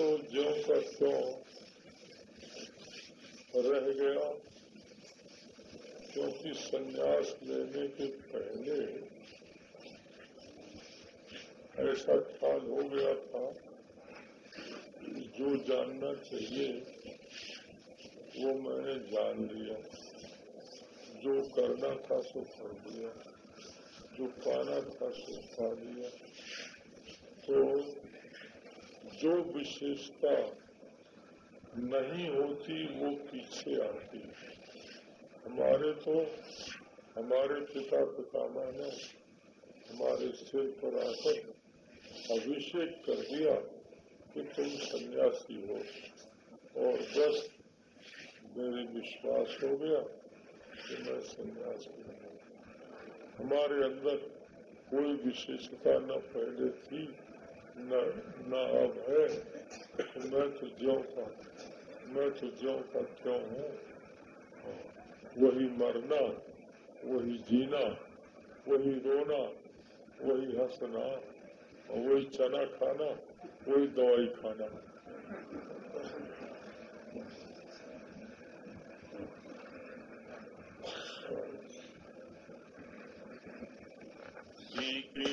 तो ज्यो का त्यों रह गया, क्योंकि संन्यास लेने के पहले ऐसा ख्याल हो गया था जो जानना चाहिए, वो मैंने जान लिया। जो करना था सो कर दिया जो पाना था सो पा लिया। तो जो विशेषता नहीं होती, वो पीछे आती हमारे तो हमारे पिता पितामह ने हमारे सिर पर आकर अभिषेक कर दिया कि तुम सन्यासी हो। और बस मेरे विश्वास हो गया कि मैं सन्यासी हूँ। हमारे अंदर कोई विशेषता न पहले थी। न न अब है। मैं तो ज्यो का मैं तो ज्यो का क्यों हूँ? वही मरना, वही जीना, वही रोना, वही हंसना वही चना खाना, वही दवाई खाना। श्री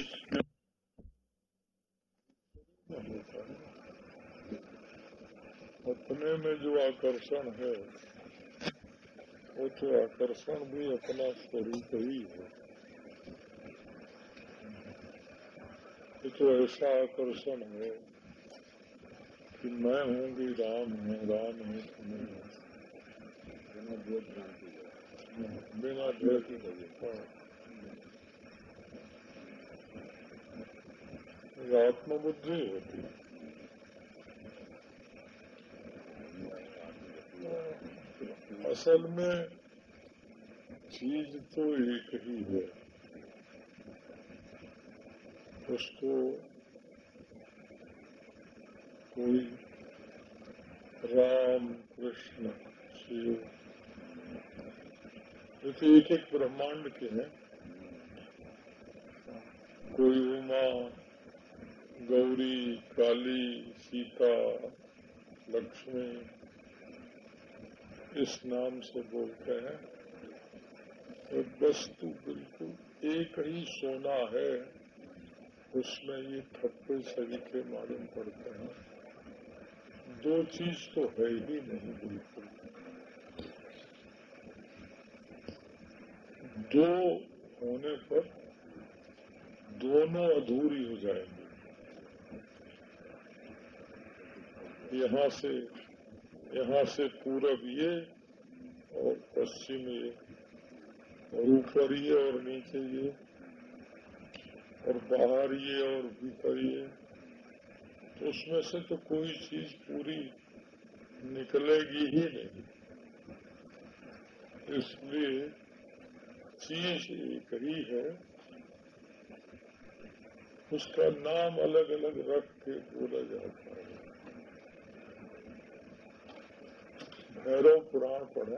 कृष्ण अपने में जो आकर्षण है वो तो आकर्षण भी अपना स्वरूप ही है। तो ऐसा आकर्षण है कि मैं हूँ भी राम है राम है तुम्हें बिना भेद की आत्मबुद्धि होती असल में चीज़ तो एक ही है। उसको कोई राम कृष्ण शिव जैसे एक एक ब्रह्मांड के हैं। कोई उमा गौरी, काली, सीता, लक्ष्मी, इस नाम से बोलते हैं। तो वस्तु बिल्कुल एक ही सोना है, उसमें ये थप्पे सभी के मालूम पड़ते हैं। दो चीज़ तो है ही नहीं बिल्कुल। दो होने पर दोनों अधूरी हो जाएँगे। यहाँ से यहाँ से पूरब ये और पश्चिम ये और ऊपर ये और नीचे ये और बाहर ये और भीतर ये। तो उसमें से तो कोई चीज़ पूरी निकलेगी ही नहीं। इसलिए चीज़ एक ही है। उसका नाम अलग अलग रख के बोला जाता है। भैरव पुराण पढ़े।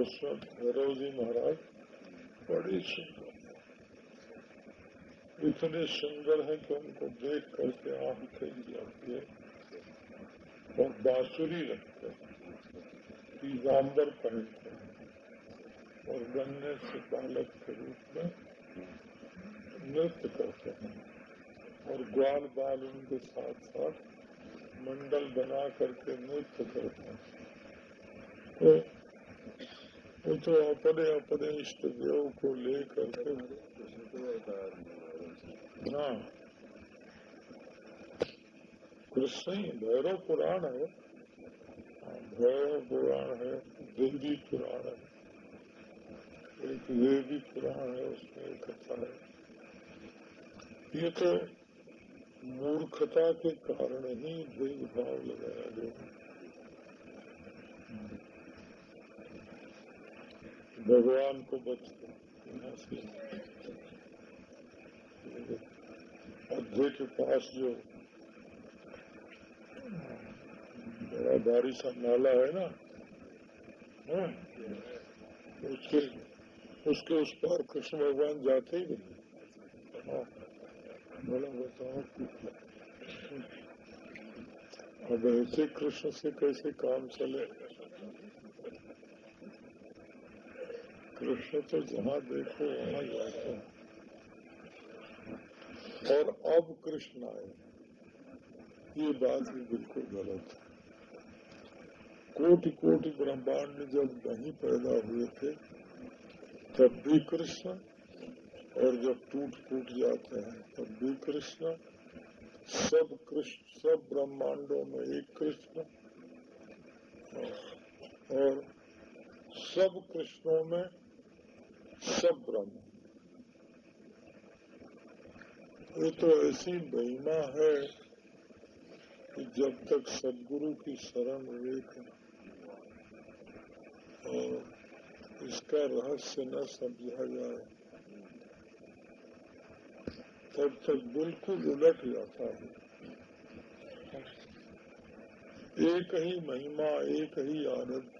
उसमें भैरव जी महाराज बड़ी सुंदर इतने सुंदर है कि उनको देख करके आँख खेल जाती है। और बांसुरी रखते हैं पीजाम्बर पहनते हैं। और गन्ने से बालक के रूप में नृत्य करते हैं। और ग्वाल बाल उनके साथ साथ मंडल बना करके नृत्य करते हैं। तो वो तो अपने अपने इष्ट देव को ले करके हाँ। कृष्ण ही भैरव पुराण है। हाँ, भैरव पुराण है देवी पुराण है। एक देवी पुराण है उसमें एक कथा है। ये तो मूर्खता के कारण ही भेदभाव लगाया गया भगवान को अध्य के पास जो, बड़ा भारी सा नाला है ना, है? हाँ? उसके उसके उस पर कृष्ण भगवान जाते ही नहीं बताओ अब ऐसे कृष्ण से कैसे काम चले? कृष्ण तो जहाँ देखो, वहाँ जाते और अब कृष्ण आए ये बात भी बिल्कुल गलत है। कोटि कोटि ब्रह्मांड जब नहीं पैदा हुए थे, तब भी कृष्ण और जब टूट फूट जाते हैं तब भी कृष्ण, सब कृष्ण, सब ब्रह्मांडों में एक कृष्ण। और सब कृष्णों में सब ब्रह्म। ये तो ऐसी महिमा है कि जब तक सदगुरु की शरण विवेक और इसका रहस्य न समझा जाए। तब तक बिल्कुल उलट जाता है। एक ही महिमा, एक ही आनंद।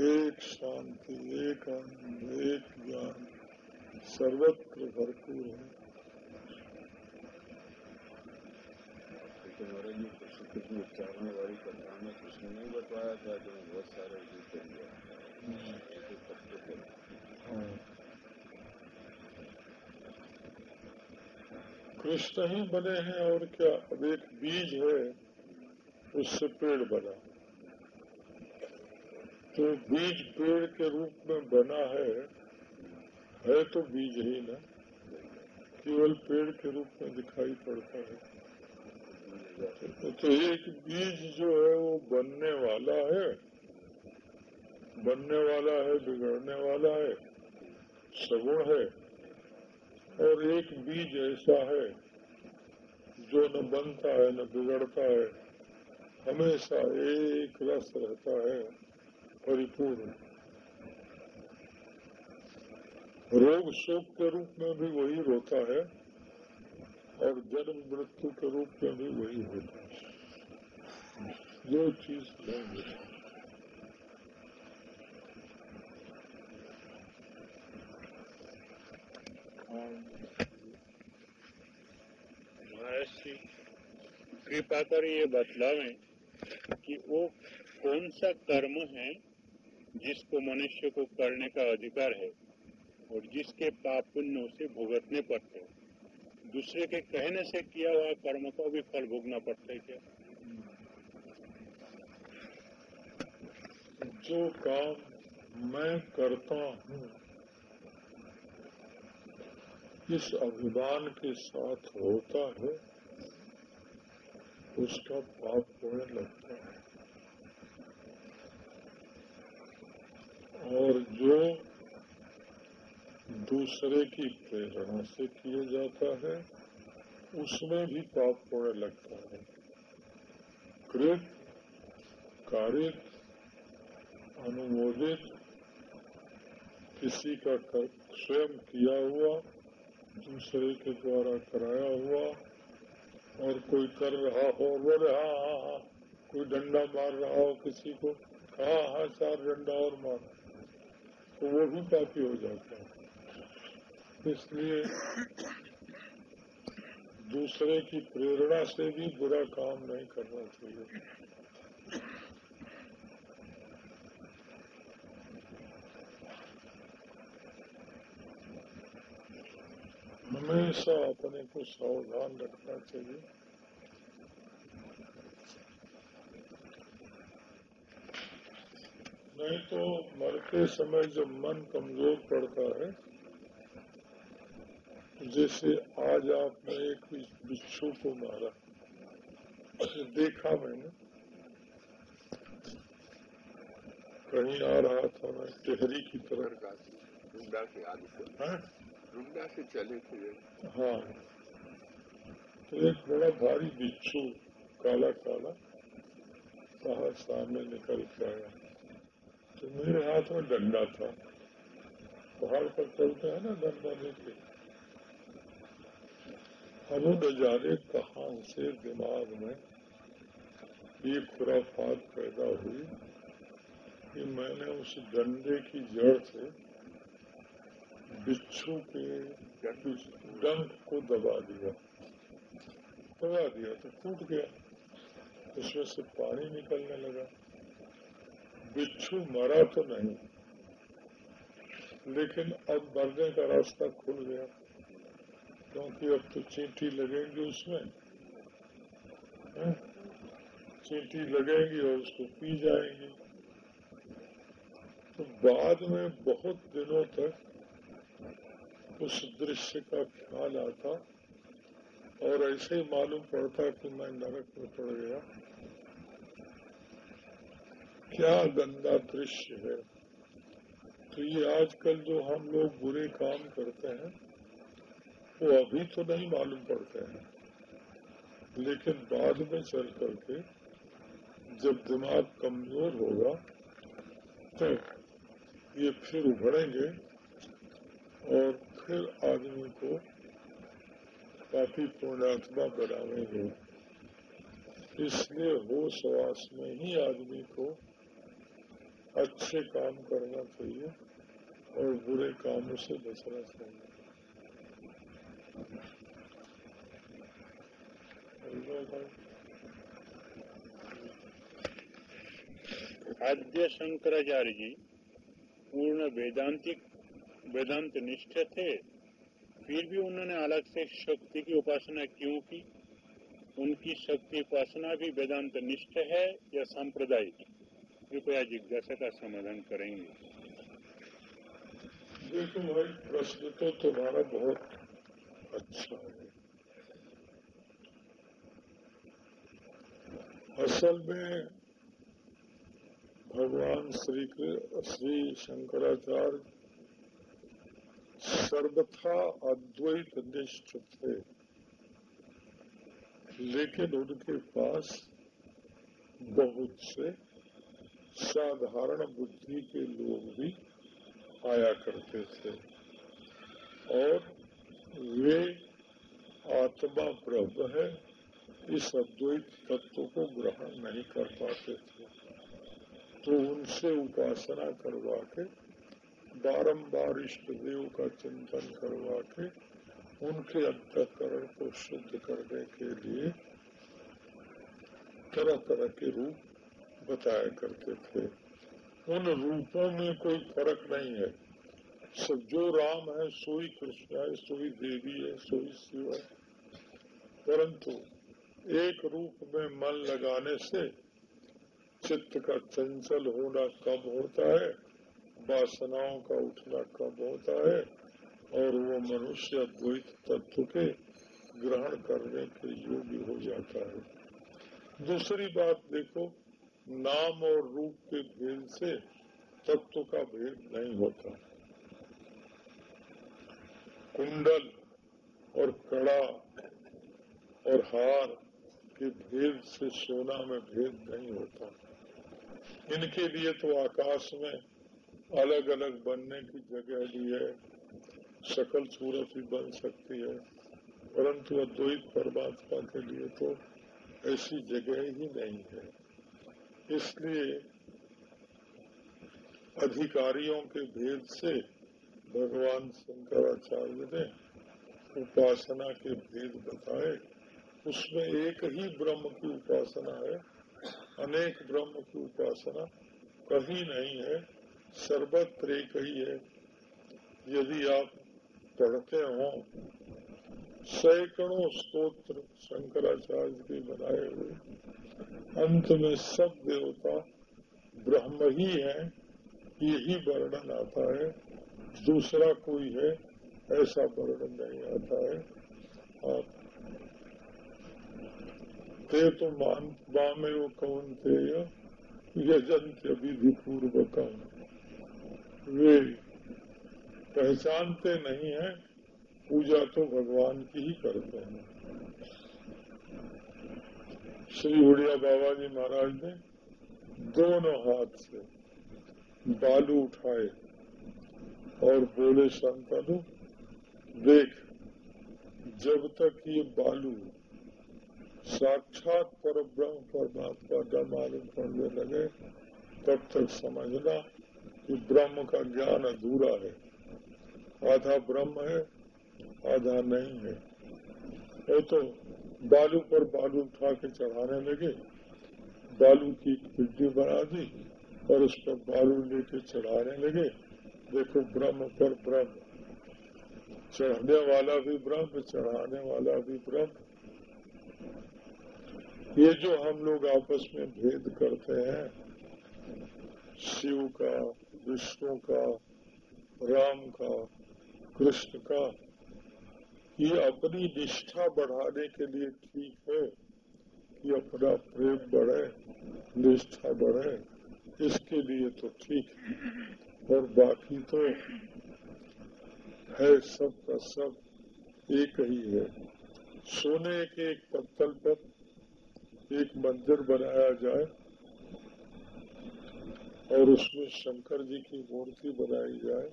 एक शांति, एक आनंद, एक ज्ञान सर्वत्र भरपूर है। उच्चारण वाली कथा में कृष्ण ने बताया था, जो बहुत सारे कृष्ण ही बने हैं और क्या? अब एक बीज है, उससे पेड़ बना। तो बीज पेड़ के रूप में बना है है तो बीज ही ना। केवल पेड़ के रूप में दिखाई पड़ता है। तो एक बीज जो है, वो बनने वाला है। बनने वाला है, बिगड़ने वाला है सगुण है, और एक बीज ऐसा है जो न बनता है, न बिगड़ता है, हमेशा एक रस रहता है, परिपूर्ण। रोग शोक के रूप में भी वही रोता है, और जन्म मृत्यु के रूप में भी वही होता है। जो चीज़ नहीं कृपा कर ये बतलावें कि वो कौन सा कर्म है जिसको मनुष्य को करने का अधिकार है और जिसके पाप पुण्य उसे भुगतने पड़ते हैं? दूसरे के कहने से किया हुआ कर्म को भी फल भोगना पड़ता है क्या? जो काम मैं करता हूँ इस अभिमान के साथ होता है, उसका पाप होने लगता है। और जो दूसरे की प्रेरणा से किया जाता है, उसमें भी पाप होने लगता है। कृत, कारित, अनुमोदित, किसी का स्वयं किया हुआ दूसरे के द्वारा कराया हुआ, और कोई कर रहा हो बोले हाँ हाँ हाँ कोई डंडा मार रहा हो किसी को हाँ हाँ चार डंडा और मार। तो वो भी पापी हो जाता है। इसलिए दूसरे की प्रेरणा से भी बुरा काम नहीं करना चाहिए। हमेशा अपने को सावधान रखना चाहिए नहीं तो मरते समय जब मन कमज़ोर पड़ता है जैसे आज आपने एक बिच्छू को मारा देखा मैंने कहीं आ रहा था मैं टेहरी की तरफ़ रुंडा से? चले थे। हाँ। तो एक बड़ा भारी बिच्छू, काला काला बाहर सामने निकल के आया। तो मेरे हाथ में डंडा था। पहाड़ पर चलते हैं ना डंडा लेके। अब न जाने कहा से दिमाग में ये खुराफात पैदा हुई कि मैंने उस डंडे की जड़ से बिच्छू के डंक को दबा दिया। दबा दिया तो टूट गया। उसमें से पानी निकलने लगा। बिच्छू मरा तो नहीं, लेकिन अब मरने का रास्ता खुल गया। क्योंकि अब तो चींटी लगेंगी उसमें। है? चींटी लगेंगी और उसको पी जाएँगी। तो बाद में बहुत दिनों तक उस दृश्य का ख्याल आता और ऐसे ही मालूम पड़ता कि मैं नरक में पड़ गया। क्या गंदा दृश्य है। तो ये आजकल जो हम लोग बुरे काम करते हैं, वो अभी तो नहीं मालूम पड़ते हैं। लेकिन बाद में चल करके जब दिमाग कमज़ोर होगा तो ये फिर उभरेंगे और फिर आदमी को काफ़ी पुण्यात्मा बनावेंगे। इसलिए होश वास में ही आदमी को अच्छे काम करना चाहिए और बुरे कामों से बचना चाहिए। आद्य शंकराचार्य जी, पूर्ण वेदांतिक वेदांत निष्ठ थे। फिर भी उन्होंने अलग से शक्ति की उपासना क्यों की? उनकी शक्ति उपासना भी वेदांत निष्ठ है या सांप्रदायिक? कृपया जिज्ञासा का समाधान करेंगे। देखो भाई, प्रश्न तो तुम्हारा बहुत अच्छा है। असल में भगवान श्री श्री शंकराचार्य सर्वथा अद्वैत निष्ठ थे लेकिन उनके पास बहुत से साधारण बुद्धि के लोग भी आया करते थे। और वे आत्मा ब्रह्म है, इस अद्वैत तत्व को ग्रहण नहीं कर पाते थे। तो उनसे उपासना करवा के बारम्बार इष्ट देव का चिंतन करवा के उनके अंतकरण को शुद्ध करने के लिए तरह तरह के रूप बताया करते थे। उन रूपों में कोई फ़र्क नहीं है। सब जो राम है सोई कृष्ण है सोई देवी है सोई शिव है। परंतु एक रूप में मन लगाने से चित्त का चंचल होना कम होता है। वासनाओं का उठना कम होता है और वो मनुष्य अद्वैत तत्व के ग्रहण करने के योग्य हो जाता है। दूसरी बात देखो, नाम और रूप के भेद से तत्व का भेद नहीं होता। कुंडल और कड़ा और हार के भेद से सोना में भेद नहीं होता। इनके लिए तो आकाश में अलग अलग बनने की जगह भी है, सकल सूरत भी बन सकती है, परंतु अद्वैत परमात्मा के लिए तो ऐसी जगह ही नहीं है। इसलिए अधिकारियों के भेद से भगवान शंकराचार्य ने उपासना के भेद बताए। उसमें एक ही ब्रह्म की उपासना है, अनेक ब्रह्म की उपासना कहीं नहीं है। सर्वत्र एक ही है, यदि आप पढ़ते हो, सैकड़ों स्तोत्र शंकराचार्य के बनाए हुए, अंत में सब देवता ब्रह्म ही है, यही वर्णन आता है। दूसरा कोई है, ऐसा वर्णन नहीं आता है। आप ते तो मान वो कौन थे यजंत विधि पूर्वक वे पहचानते नहीं है, पूजा तो भगवान की ही करते हैं। श्री उड़िया बाबा जी महाराज ने दोनों हाथ से बालू उठाए और बोले संतनु देख, जब तक ये बालू साक्षात पर ब्रह्म परमात्मा का मालूम पड़ने लगे, तब तक समझना कि ब्रह्म का ज्ञान अधूरा है। आधा ब्रह्म है, आधा नहीं है। वो तो बालू पर बालू उठा के चढ़ाने लगे, बालू की पिड्डी बना दी और उस पर बालू लेके चढ़ाने लगे। देखो ब्रह्म पर ब्रह्म। चढ़ने वाला भी ब्रह्म, चढ़ाने वाला भी ब्रह्म। ये जो हम लोग आपस में भेद करते हैं, शिव का विष्णु का, राम का, कृष्ण का, ये अपनी निष्ठा बढ़ाने के लिए ठीक है कि अपना प्रेम बढ़े, निष्ठा बढ़े, इसके लिए तो ठीक है। और बाकी तो है सब का सब एक ही है। सोने के एक पत्थर पर एक मंदिर बनाया जाए और उसमें शंकर जी की मूर्ति बनाई जाए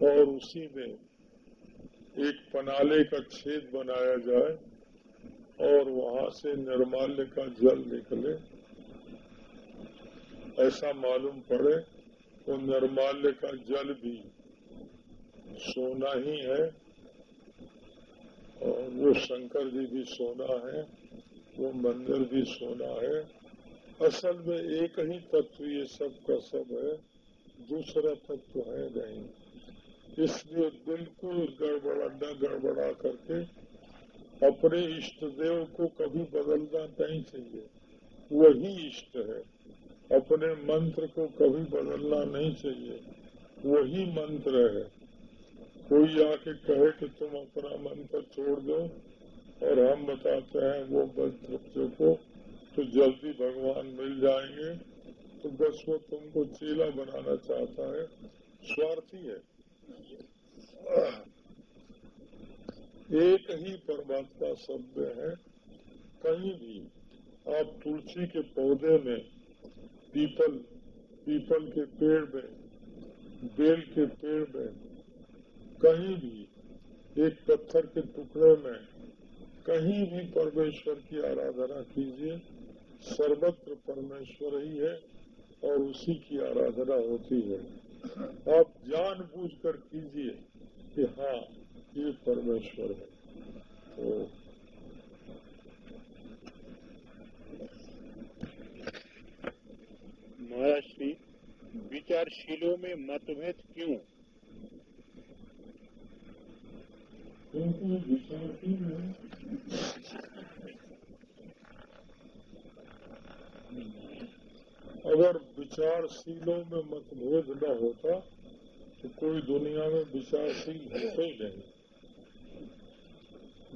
और उसी में एक पनाले का छेद बनाया जाए और वहाँ से निर्माल्य का जल निकले, ऐसा मालूम पड़े तो निर्माल्य का जल भी सोना ही है और वो शंकर जी भी सोना है, वो मंदिर भी सोना है। असल में एक ही तत्व ये सब का सब है, दूसरा तत्व है नहीं। इसलिए बिल्कुल गड़बड़ा, न गड़बड़ा करके अपने इष्ट देव को कभी बदलना नहीं चाहिए। वही इष्ट है। अपने मंत्र को कभी बदलना नहीं चाहिए। वही मंत्र है। कोई आके कहे कि तुम अपना मंत्र छोड़ दो और हम बताते हैं वो मंत्र को तो जल्दी भगवान मिल जाएँगे बस तुमको चेला बनाना चाहता है। स्वार्थी है। एक ही परमात्मा शब्द है। कहीं भी आप तुलसी के पौधे में पीपल पीपल के पेड़ में, बेल के पेड़ में, कहीं भी एक पत्थर के टुकड़े में, कहीं भी परमेश्वर की आराधना कीजिए। सर्वत्र परमेश्वर ही है। और उसी की आराधना होती है। आप जान बूझ कर कीजिए कि हाँ ये परमेश्वर है। तो महाराज श्री विचारशीलों में मतभेद क्यों? क्योंकि विचारशील अगर विचारशीलों में मतभेद न होता तो कोई दुनिया में विचारशील होते ही नहीं।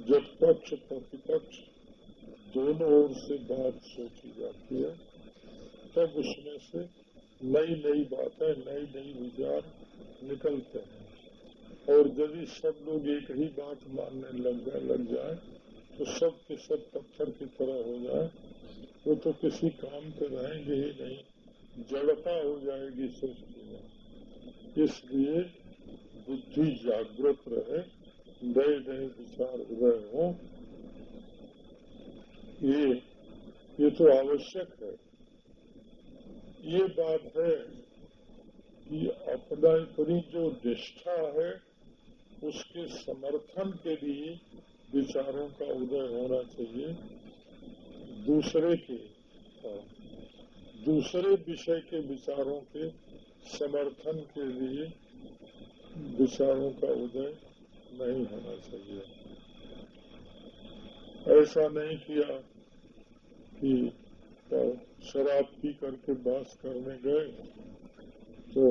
जब पक्ष प्रतिपक्ष दोनों ओर से बात सोची जाती है, तब उसमें से नई नई बातें नई नई विचार निकलते हैं। और यदि सब लोग एक ही बात मानने लग जाए लग जाए तो सब के सब पत्थर की तरह हो जाए वो तो किसी काम के रहेंगे ही नहीं। जड़ता हो जाएगी सृष्टि में। इसलिए बुद्धि जागृत रहे, नए नए विचार हृदय हो। ये ये तो आवश्यक है। ये बात है कि अपना अपनी जो निष्ठा है, उसके समर्थन के लिए विचारों का उदय होना चाहिए। दूसरे के दूसरे विषय के विचारों के समर्थन के लिए विचारों का उदय नहीं होना चाहिए। ऐसा नहीं किया कि तो शराब पी करके बहस करने गए तो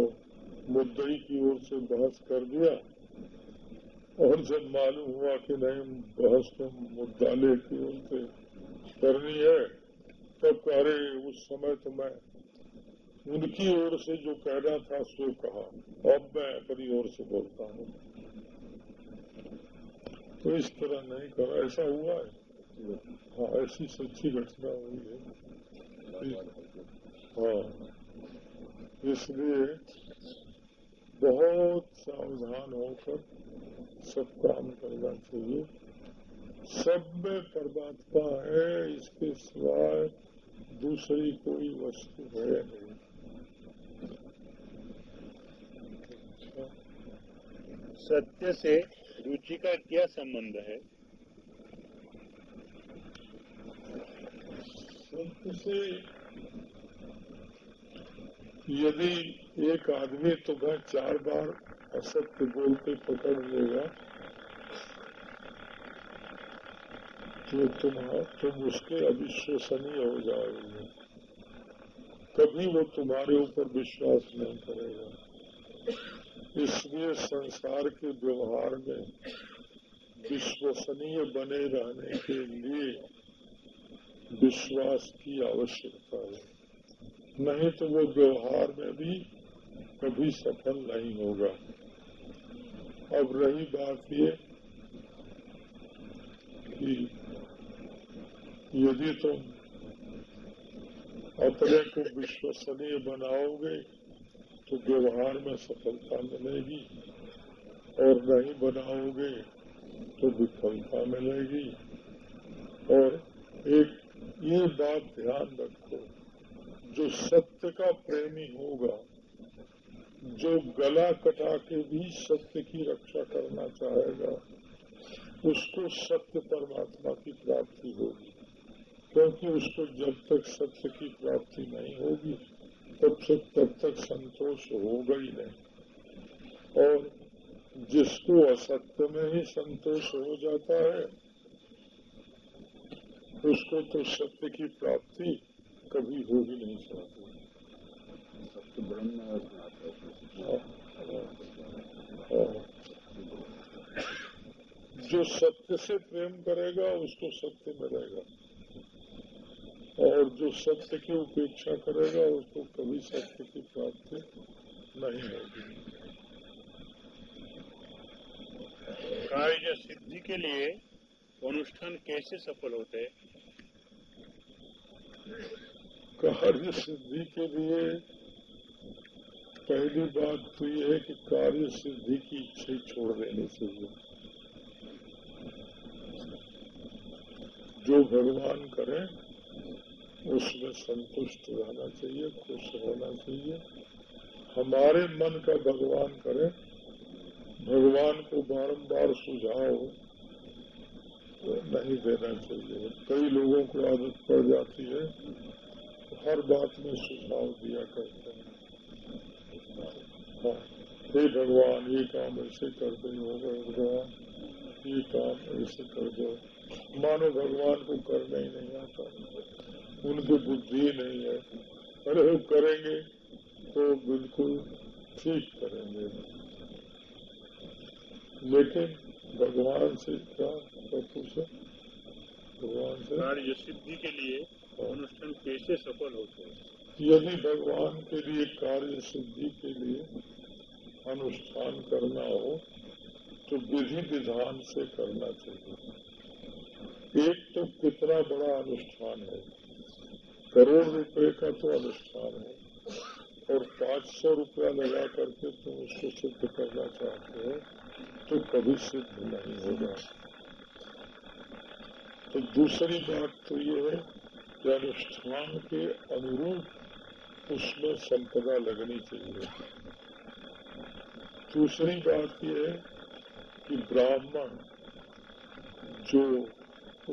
मुद्दई की ओर से बहस कर दिया। और जब मालूम हुआ कि नहीं, बहस तो मुद्दाले की ओर से करनी है। तब कह रहे उस समय तो मैं उनकी ओर से जो कहना था, सो कहा। अब मैं अपनी ओर से बोलता हूँ। तो इस तरह नहीं करा। ऐसा हुआ है? हाँ ऐसी सच्ची घटना हुई है। हाँ। इसलिए बहुत सावधान होकर सब काम करना चाहिए। सब में परमात्मा है इसके सिवाय दूसरी कोई वस्तु है नहीं। अच्छा। सत्य से रुचि का क्या संबंध है? सत्य से यदि एक आदमी तुम्हें चार बार असत्य बोलते पकड़ लेगा तो तुम तुम उसके अविश्वसनीय हो जाओगे कभी वो तुम्हारे ऊपर विश्वास नहीं करेगा इसलिए संसार के व्यवहार में विश्वसनीय बने रहने के लिए विश्वास की आवश्यकता है नहीं तो वो व्यवहार में भी कभी सफल नहीं होगा अब रही बात ये कि यदि तुम अपने को विश्वसनीय बनाओगे तो व्यवहार में सफलता मिलेगी। और नहीं बनाओगे तो विफलता मिलेगी। और एक ये बात ध्यान रखो, जो सत्य का प्रेमी होगा, जो गला कटा के भी सत्य की रक्षा करना चाहेगा, उसको सत्य परमात्मा की प्राप्ति होगी। क्योंकि उसको जब तक सत्य की प्राप्ति नहीं होगी तब से तब तक संतोष होगा ही नहीं। और जिसको असत्य में ही संतोष हो जाता है उसको तो सत्य की प्राप्ति कभी हो ही नहीं सकती। ब्रह्म जो सत्य से प्रेम करेगा उसको सत्य मिलेगा। और जो सत्य की उपेक्षा करेगा उसको कभी सत्य की प्राप्ति नहीं होगी कार्य सिद्धि के लिए अनुष्ठान कैसे सफल होते कार्य सिद्धि के लिए पहली बात तो यह है कि कार्य सिद्धि की इच्छा छोड़ देनी चाहिए जो भगवान करे उसमें संतुष्ट रहना चाहिए, खुश होना चाहिए। हमारे मन का भगवान करे, भगवान को बारंबार सुझाव तो नहीं देना चाहिए। कई लोगों को आदत पड़ जाती है हर बात में सुझाव दिया करते हैं। हाँ हे भगवान, ये काम ऐसे कर दो भगवान, ये काम ऐसे कर दो। मानो भगवान को करना ही नहीं आता। उनकी बुद्धि नहीं है। अरे वो करेंगे तो बिल्कुल ठीक करेंगे। लेकिन भगवान से क्या पूछे भगवान से? कार्य सिद्धि के लिए अनुष्ठान कैसे सफल होते हैं? यदि भगवान के लिए कार्य सिद्धि के लिए अनुष्ठान करना हो तो विधि विधान से करना चाहिए। एक तो कितना बड़ा अनुष्ठान है? करोड़ रुपए का तो अनुष्ठान है। और पाँच सौ रुपया लगा करके तुम उसको सिद्ध करना चाहते हो तो कभी सिद्ध नहीं होगा। तो दूसरी बात तो ये है कि अनुष्ठान के अनुरूप उसमें संपदा लगनी चाहिए। दूसरी बात यह है कि ब्राह्मण जो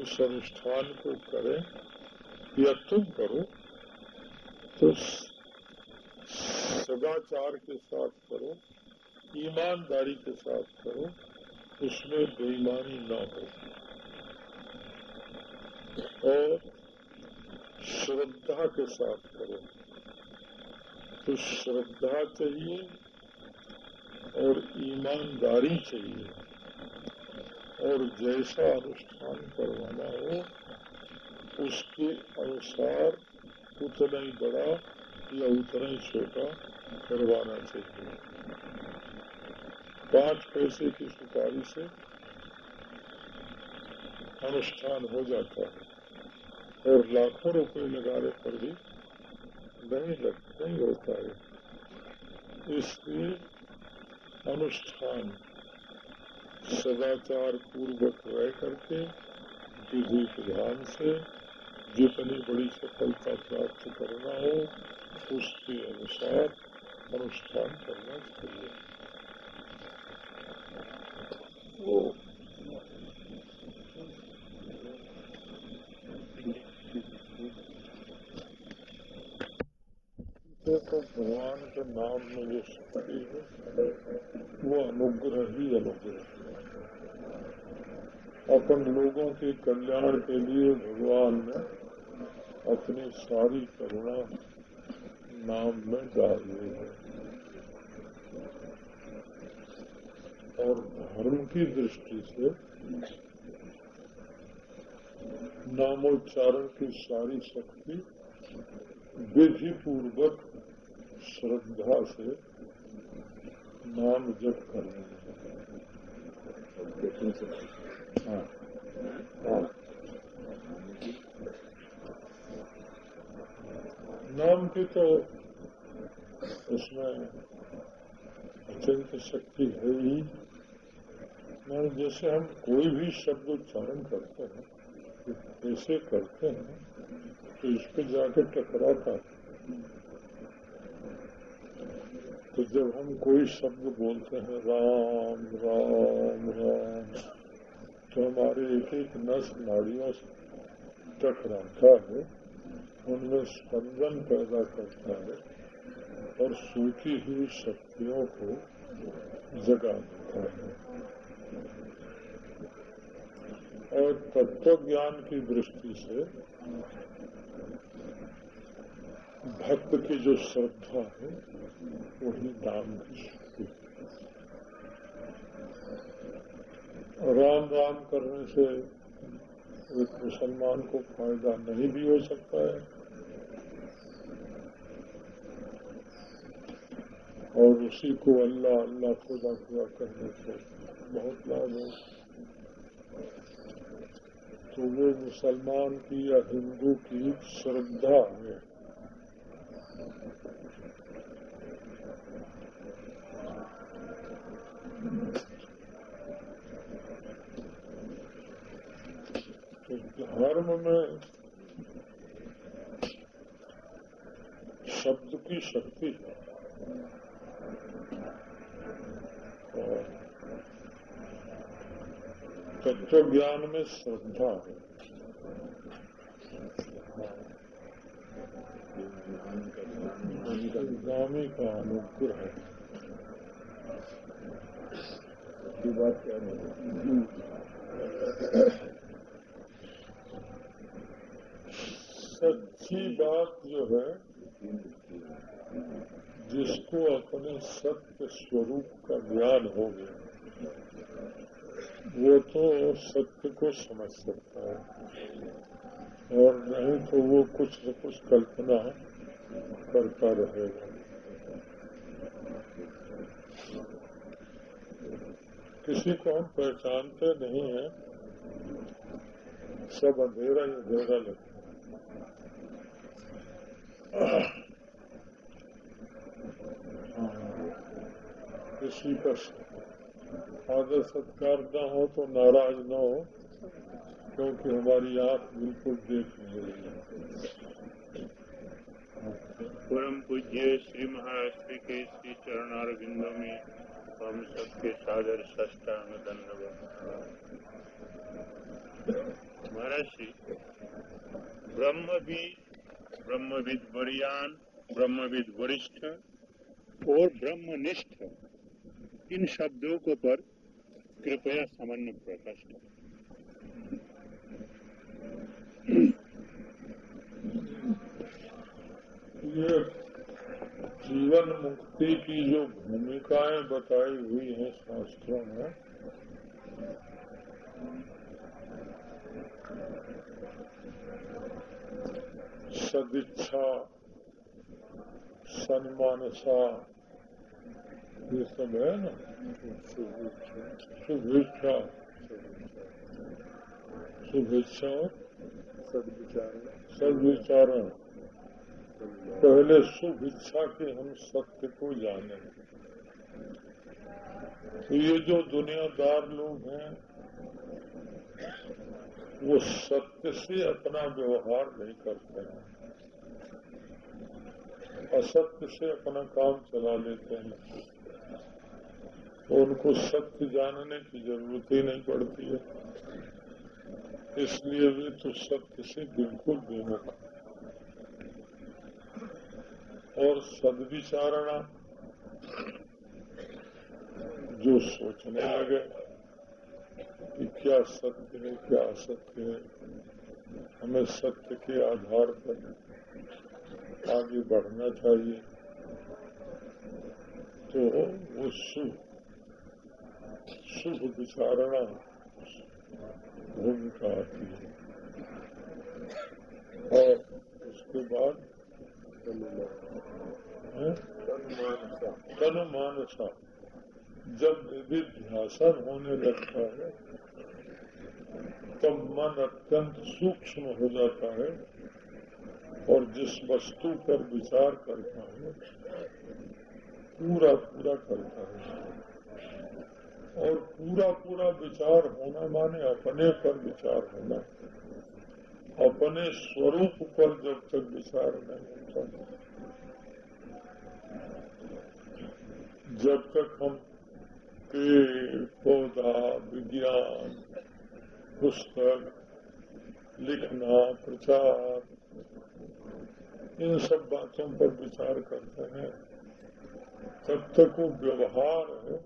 उस अनुष्ठान को करे या तुम करो तो सदाचार के साथ करो, ईमानदारी के साथ करो, उसमें बेईमानी न हो। और श्रद्धा के साथ करो तो श्रद्धा चाहिए और ईमानदारी चाहिए। और जैसा अनुष्ठान करवाना हो उसके अनुसार उतना ही बड़ा या उतना ही छोटा करवाना चाहिए। पाँच पैसे की सुपारी से अनुष्ठान हो जाता है और लाखों रुपए लगाने पर भी नहीं लग, नहीं होता है। इसलिए अनुष्ठान सदाचार पूर्वक रह करके विधि विधान से जितनी बड़ी सफलता प्राप्त करना हो, उसके अनुसार अनुष्ठान करना चाहिए। वो तो भगवान के नाम में जो शक्ति है, वो अनुग्रह ही अनुग्रह है। अपन लोगों के कल्याण के लिए भगवान ने अपनी सारी करुणा नाम में डाल दी है। और धर्म की दृष्टि से नामोच्चारण की सारी शक्ति विधि पूर्वक श्रद्धा से नाम जप करने हाँ। नाम की तो उसमें अत्यंत शक्ति है ही मैं जैसे हम कोई भी शब्द उच्चारण करते हैं ऐसे करते हैं तो इस पे जाके टकराता है तो जब हम कोई शब्द बोलते हैं राम राम राम तो हमारे एक एक नस नाड़ियों से टकराता है उनमें स्पंदन पैदा करता है और सूखी हुई शक्तियों को जगा देता है और तत्व ज्ञान की दृष्टि से भक्त की जो श्रद्धा है वही नाम की शक्ति राम राम करने से एक मुसलमान को फ़ायदा नहीं भी हो सकता है। और उसी को अल्लाह अल्लाह खुदा खुदा करने से बहुत लाभ है। तो वो मुसलमान की या हिंदू की श्रद्धा है तो धर्म में शब्द की शक्ति है। तत्व ज्ञान में श्रद्धा है। गामी का अनुग्रह है। बात क्या है? सच्ची बात जो है, जिसको अपने सत्य स्वरूप का ज्ञान हो गया, वो तो सत्य को समझ सकता है। और नहीं तो वो कुछ न कुछ कल्पना करता रहेगा। किसी को हम पहचानते नहीं है, सब अंधेरा ही अंधेरा लगता किसी का आदर सत्कार न हो तो नाराज़ न हो, क्योंकि हमारी आँख बिल्कुल देख रही है। परम पूज्य श्री महाराष्ट्र के श्री चरणार चरणारविंदों में हम सबके सादर सष्टांग दंडवत महर्षि ब्रह्मविद ब्रह्मविद वरियान ब्रह्मविद वरिष्ठ और ब्रह्मनिष्ठ, इन शब्दों को पर कृपया सामान्य प्रकाश करें। ये जीवन मुक्ति की जो भूमिकाएँ बताई हुई हैं शास्त्रों में सदिच्छा सन्मानसा ये सब है ना शुभेच्छा शुभेच्छा सदविचार सदविचारण पहले शुभ इच्छा के हम सत्य को जाने तो ये जो दुनियादार लोग हैं वो सत्य से अपना व्यवहार नहीं करते हैं। असत्य से अपना काम चला लेते हैं। तो उनको सत्य जानने की ज़रूरत ही नहीं पड़ती है। इसलिए वे तो सत्य से बिल्कुल विमुख और सदविचारणा, जो सोचने लगे कि क्या सत्य है क्या असत्य है हमें सत्य के आधार पर आगे बढ़ना चाहिए। तो वो शुभ शुभ विचारणा भूमिका आती है। और उसके बाद तन मानसा जब विध्यासन होने लगता है, तब मन अत्यंत सूक्ष्म हो जाता है और जिस वस्तु पर विचार करता है, पूरा पूरा करता है। और पूरा पूरा विचार होना माने अपने पर विचार होना, अपने स्वरूप पर जब तक विचार नहीं होता। जब तक हम पेड़ पौधा विज्ञान, पुस्तक, लिखना, प्रचार, इन सब बातों पर विचार करते हैं। तब तक वो व्यवहार है,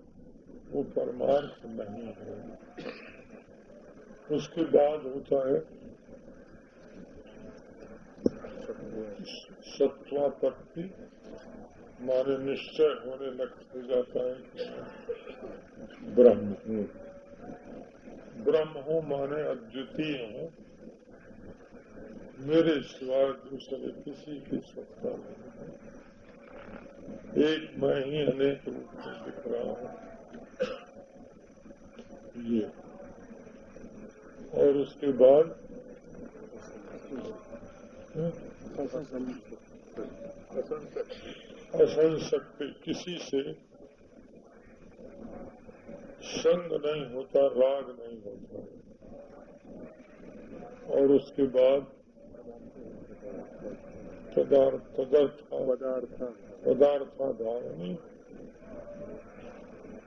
वो परमार्थ नहीं है। उसके बाद होता है सत्वापत्ति। माने निश्चय होने लग हो जाता है ब्रह्म हूँ। ब्रह्म हो माने अद्वितीय हो। मेरे सिवाय दूसरे किसी की सत्ता नहीं। एक मैं ही अनेक रूप में दिख रहा हूँ। ये। और उसके बाद? असंशक्ति किसी से संग नहीं होता राग नहीं होता। और उसके बाद पदार्थ पदार्थाधारणी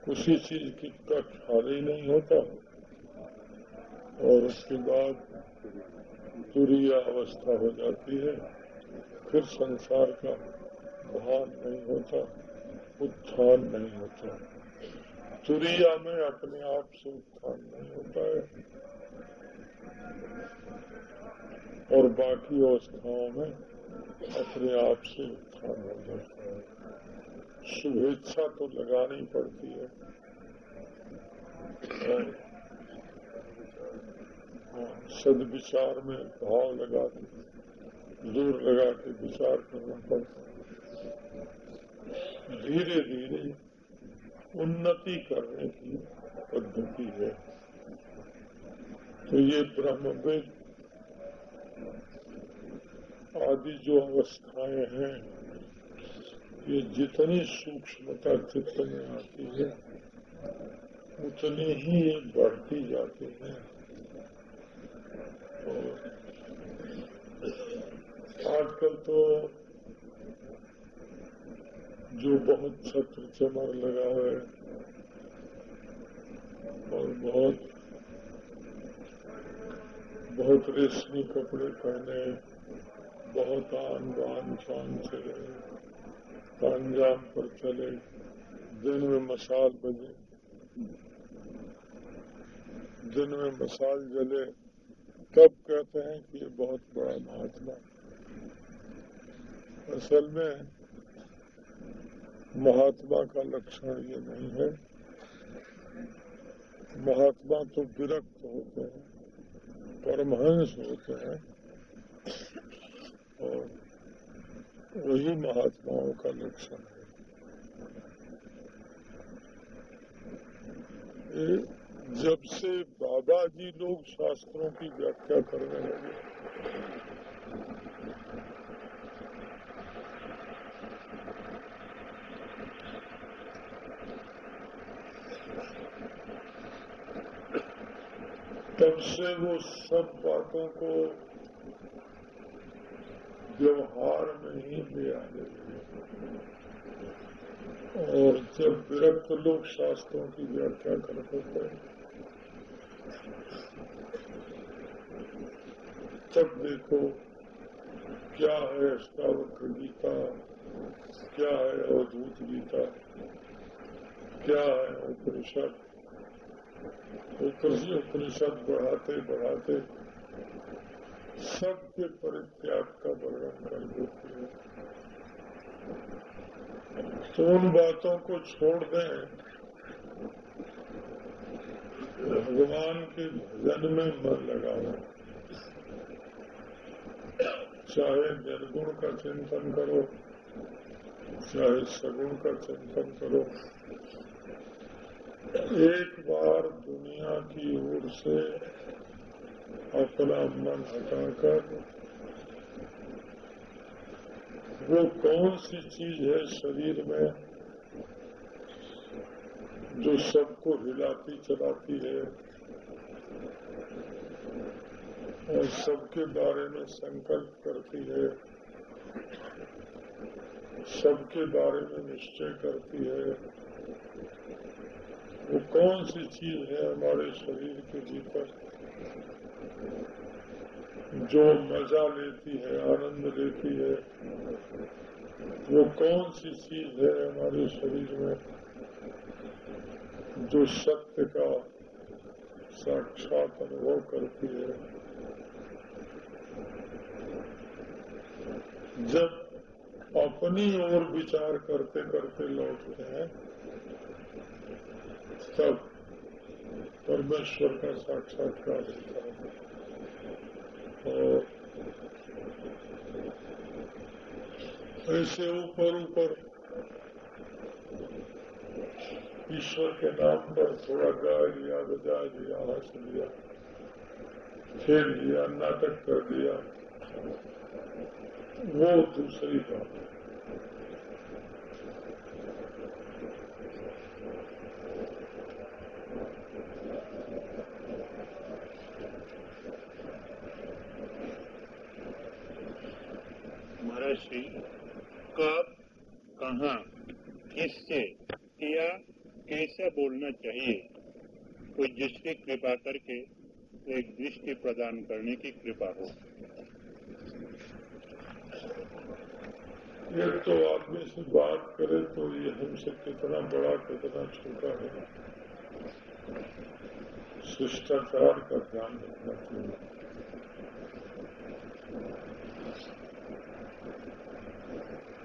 किसी चीज़ की का ख्याल ही नहीं होता। और उसके बाद तुरीय अवस्था हो जाती है फिर संसार का भान नहीं होता उत्थान नहीं होता। तुरिया में अपने आप से उत्थान नहीं होता है। और बाकी अवस्थाओं में अपने आप से उत्थान हो जाता है। शुभेच्छा तो लगानी पड़ती है। हाँ, सदविचार में भाव लगा के दूर लगा के विचार करना पड़ता है। धीरे धीरे उन्नति करने की पद्धति है। तो ये ब्रह्मवेद आदि जो अवस्थाएँ हैं, ये जितनी सूक्ष्मता चित्त में आती है, उतनी ही ये बढ़ती जाती है। और आजकल तो जो बहुत छत्र चमर लगा है और बहुत बहुत रेशमी कपड़े पहने, बहुत आन बान शान चले पांजाम पर चले, दिन में मसाल बजे। दिन में मसाल जले, तब कहते हैं कि ये बहुत बड़ा महात्मा। असल में महात्मा का लक्षण ये नहीं है। महात्मा तो विरक्त होते हैं, परमहंस होते हैं, और वही महात्माओं का लक्षण है। जब से बाबा जी लोग शास्त्रों की व्याख्या करने लगे तब से वो सब बातों को व्यवहार में ही ले आने और जब विरक्त लोग शास्त्रों की व्याख्या करते थे, तब देखो क्या है अष्टावक्र गीता, क्या है अवधूत गीता, क्या है उपनिषद। उपनिषद बढ़ाते बढ़ाते सबके परित्याग का वर्णन कर देते हैं। तो उन बातों को छोड़ दें। भगवान के भजन में मन लगाओ। चाहे निर्गुण का चिंतन करो, चाहे सगुण का चिंतन करो। एक बार दुनिया की ओर से अपना मन हटाकर, वो कौन सी चीज़ है शरीर में जो सबको हिलाती चलाती है और सबके बारे में संकल्प करती है, सबके बारे में निश्चय करती है? वो कौन सी चीज़ है हमारे शरीर के भीतर जो मज़ा लेती है, आनंद लेती है? वो कौन सी चीज़ है हमारे शरीर में जो सत्य का साक्षात अनुभव करती है? जब अपनी ओर विचार करते करते लौटते हैं तब परमेश्वर का साक्षात्कार होता है। और ऐसे ऊपर ऊपर ईश्वर के नाम पर थोड़ा गा लिया बजा लिया हंस लिया, खेल लिया, नाटक कर दिया, वो दूसरी बात है। कहा किससे या कैसे बोलना चाहिए? कोई जिसकी कृपा करके एक दृष्टि प्रदान करने की कृपा हो। ये तो आदमी से बात करे तो ये हमसे कितना बड़ा, कितना छोटा है शिष्टाचार का ध्यान रखना चाहिए।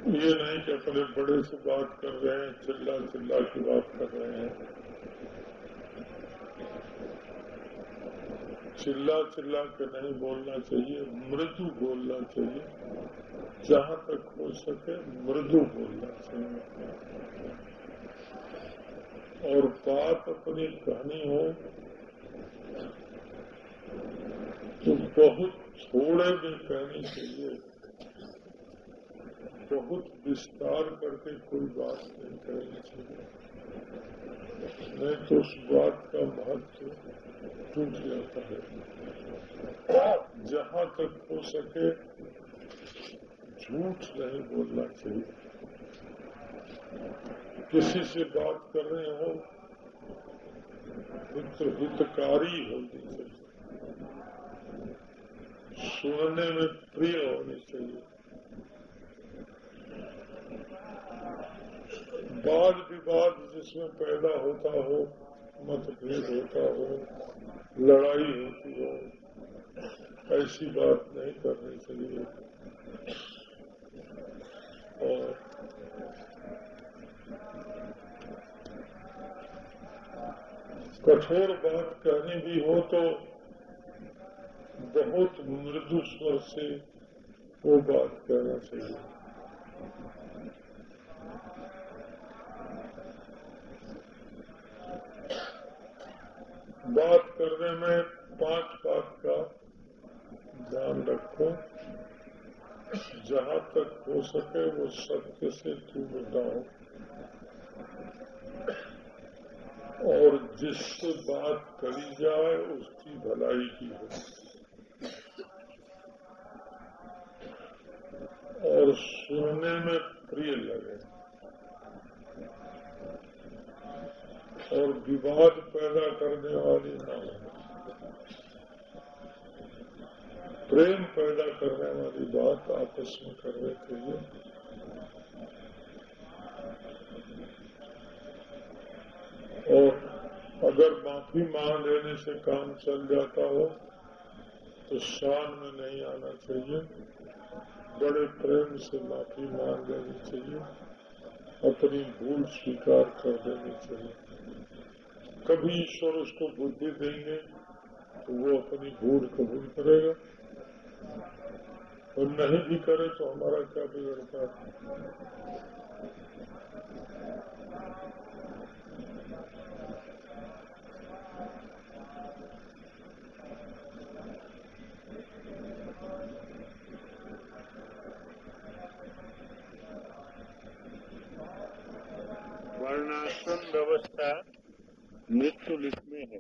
ये नहीं कि अपने बड़े से बात कर रहे हैं, चिल्ला चिल्ला की बात कर रहे हैं। चिल्ला चिल्ला के नहीं बोलना चाहिए, मृदु बोलना चाहिए। जहाँ तक हो सके मृदु बोलना चाहिए। और बात अपनी कहनी हो तो बहुत थोड़े में कहनी चाहिए बहुत विस्तार करके कोई बात नहीं करनी चाहिए। नहीं तो उस बात का महत्व टूट जाता है। जहाँ तक हो सके झूठ नहीं बोलना चाहिए। किसी से बात कर रहे हो हित हितकारी होनी चाहिए। सुनने में प्रिय होनी चाहिए। वाद विवाद जिसमें पैदा होता हो, मतभेद होता हो, लड़ाई होती हो, ऐसी बात नहीं करनी चाहिए। और कठोर बात कहनी भी हो तो बहुत मृदु स्वर से वो बात कहना चाहिए। बात करने में पाँच बात का ध्यान रखो। जहाँ तक हो सके वो सत्य से दूर बताओ और जिससे बात करी जाए, उसकी भलाई की हो और सुनने में प्रिय लगे। और विवाद पैदा करने वाली न होनी प्रेम पैदा करने वाली बात आपस में करने के लिए। और अगर माफ़ी मांग लेने से काम चल जाता हो तो शान में नहीं आना चाहिए। बड़े प्रेम से माफ़ी मांग लेनी चाहिए। अपनी भूल स्वीकार कर देनी चाहिए। कभी ईश्वर उसको बुद्धि देंगे तो वो अपनी भूल कबूल करेगा। और नहीं भी करे तो हमारा क्या बिगड़ता वर्णाश्रम व्यवस्था मृत्यु लिख में है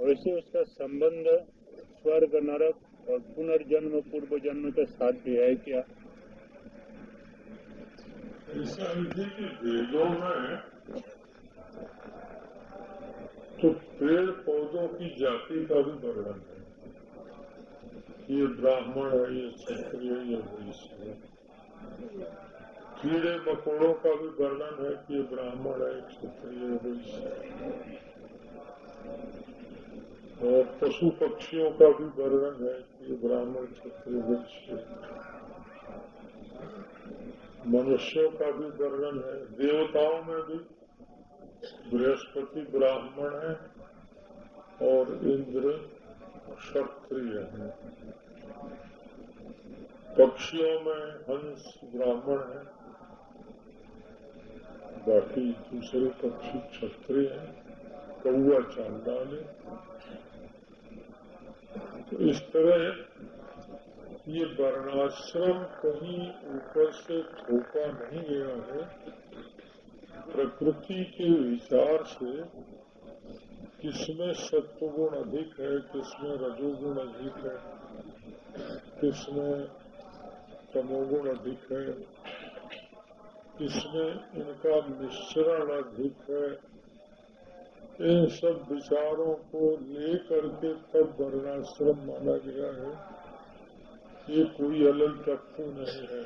वैसे उसका संबंध, स्वर्ग, नरक और पुनर्जन्म पूर्व जन्म के साथ भी है क्या? वेदों में तो पेड़ पौधों की जाति का भी वर्णन है। ये ब्राह्मण है, ये क्षत्रिय ये वैश्य है। कीड़े मकोड़ों का भी वर्णन है कि ये ब्राह्मण है, क्षत्रिय और पशु पक्षियों का भी वर्णन है कि ये ब्राह्मण, क्षत्रिय वैश्य मनुष्यों का भी वर्णन है। देवताओं में भी बृहस्पति ब्राह्मण है और इंद्र क्षत्रिय है। पक्षियों में हंस ब्राह्मण है। बाकी दूसरे पक्षी क्षत्रिय है कौआ चांदाल है तो इस तरह ये वर्णाश्रम कहीं ऊपर से थोपा नहीं गया है प्रकृति के विचार से किसमें सत्वगुण अधिक है किसमें रजोगुण अधिक है किसमें तमोगुण अधिक है किसमें इनका मिश्रण अधिक है। इन सब विचारों को लेकर के तब वर्णाश्रम माना गया है। ये कोई अलग तत्व नहीं है।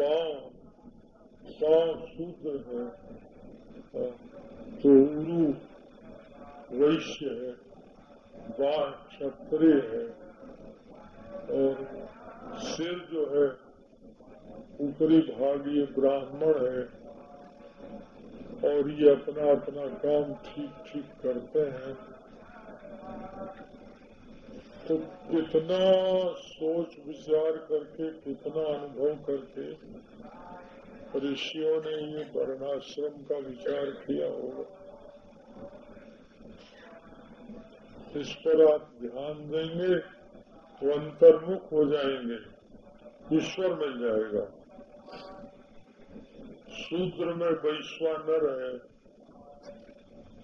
पाँव पाँव शूद्र है। तो उरु वैश्य है बाण क्षत्रिय है। और सिर जो है ऊपरी भाग ये ब्राह्मण है और ये अपना अपना काम ठीक ठीक करते हैं। तो कितना सोच विचार करके, कितना अनुभव करके ऋषियों ने ये वर्णाश्रम का विचार किया होगा। इस पर आप ध्यान देंगे तो अंतर्मुख हो जाएँगे। ईश्वर मिल जाएगा शूद्र में वैश्वा वैश्वानर है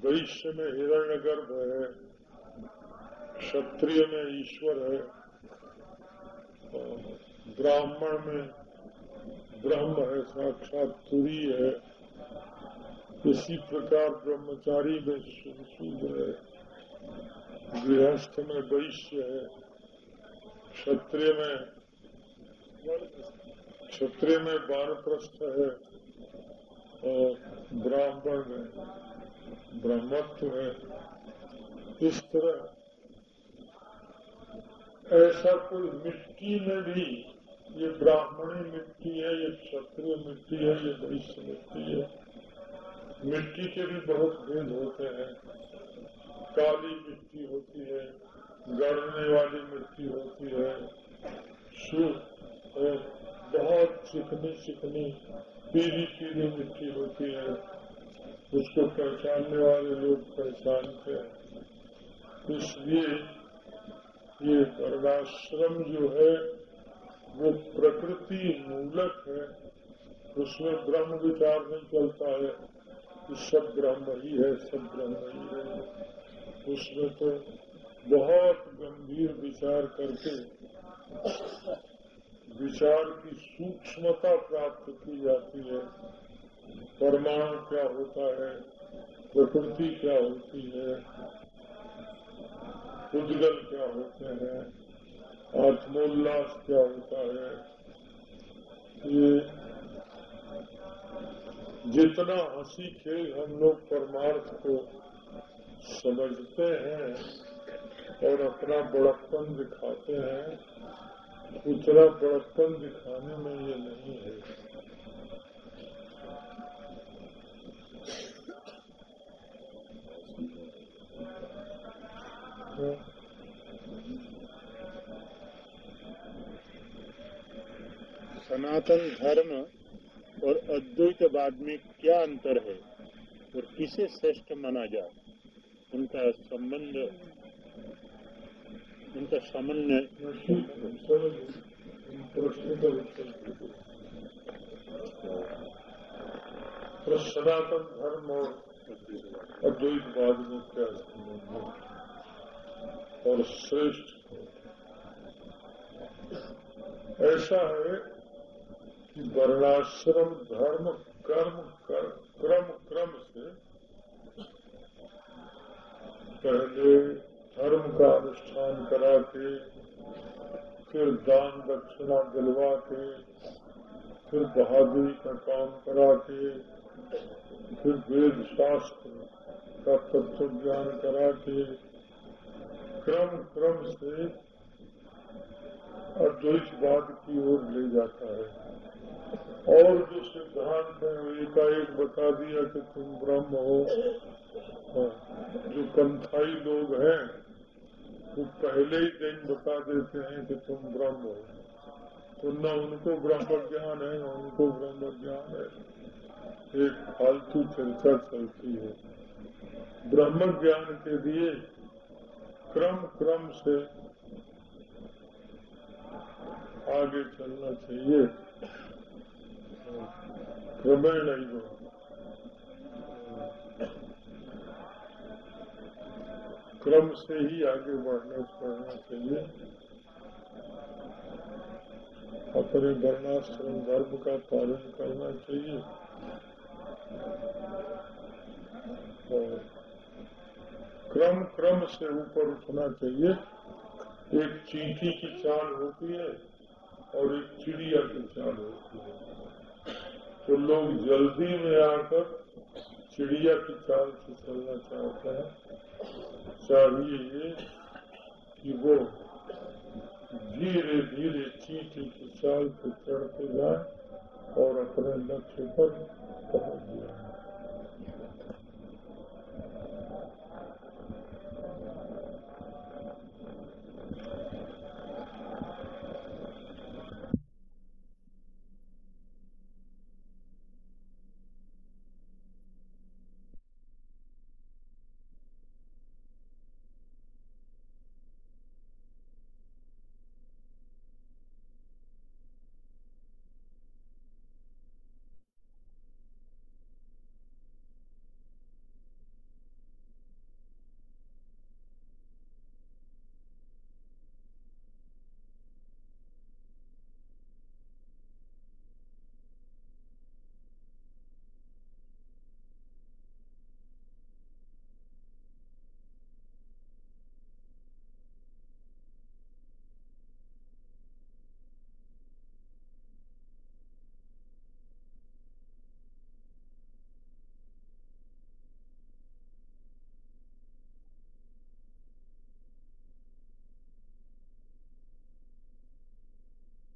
वैश्य में हिरण्य गर्भ है क्षत्रिय में ईश्वर है ब्राह्मण में ब्रह्म है साक्षात तुरी है इसी प्रकार ब्रह्मचारी में शूद्र है गृहस्थ में वैश्य है क्षत्रिय में क्षत्रिय में बानप्रस्थ है और ब्राह्मण में ब्रह्मत्व है। इस तरह ऐसा कोई मिट्टी में भी ये ब्राह्मणी मिट्टी है, ये क्षत्रिय मिट्टी है, ये वैश्य मिट्टी है, मिट्टी के भी बहुत भेद होते हैं। काली मिट्टी होती है गड़ने वाली मिट्टी होती है, शुद्ध बहुत चिकनी चिकनी पीली पीली मिट्टी होती है, उसको पहचानने वाले लोग पहचानते हैं। इसलिए ये वर्णाश्रम जो है, वो प्रकृति मूलक है, उसमें ब्रह्म विचार नहीं चलता है। कि सब ब्रह्म ही है, सब ब्रह्म ही है। उसमें तो बहुत गंभीर विचार करके विचार की सूक्ष्मता प्राप्त की जाती है। परमाणु क्या होता है? प्रकृति क्या होती है? उद्गल क्या होते हैं? आत्मोल्लास क्या होता है? ये जितना हँसी खेल हम लोग परमार्थ को समझते हैं और अपना बड़प्पन दिखाते हैं उतना बड़प्पन दिखाने में ये नहीं है। सनातन धर्म और अद्वैतवाद में क्या अंतर है और किसे श्रेष्ठ माना जाए? उनका संबंध उनका समन्वय प्रश्न का उत्तर तो सनातन धर्म और अद्वैतवाद में क्या और श्रेष्ठ। ऐसा है कि वर्णाश्रम धर्म कर्म कर, क्रम क्रम से पहले धर्म का अनुष्ठान करा के फिर दान दक्षिणा दिलवा के फिर बहादुरी का काम करा के फिर वेद शास्त्र का तत्व ज्ञान करा के क्रम क्रम से अद्वैतवाद की ओर ले जाता है। और जो सिद्धांत है एकाएक बता दिया कि तुम ब्रह्म हो। हाँ, जो कंथाई लोग हैं वो पहले ही दिन बता देते हैं कि तुम ब्रह्म हो। तो न उनको ब्रह्म ज्ञान है न उनको ब्रह्म ज्ञान है। एक फालतू चर्चा चलती है। ब्रह्म ज्ञान के लिए क्रम क्रम से आगे चलना चाहिए। ही। क्रम से ही आगे बढ़ना बढ़ना चाहिए। अपने वर्णाश्रम धर्म का पालन करना चाहिए। और क्रम क्रम से ऊपर उठना चाहिए। एक चींटी की चाल होती है और एक चिड़िया की चाल होती है। तो लोग जल्दी में आकर चिड़िया की चाल से चलना चाहते हैं। चाहिए कि वो धीरे धीरे चीटी की चाल से चढ़ते जाए और अपने लक्ष्य पर पहुँच जाए।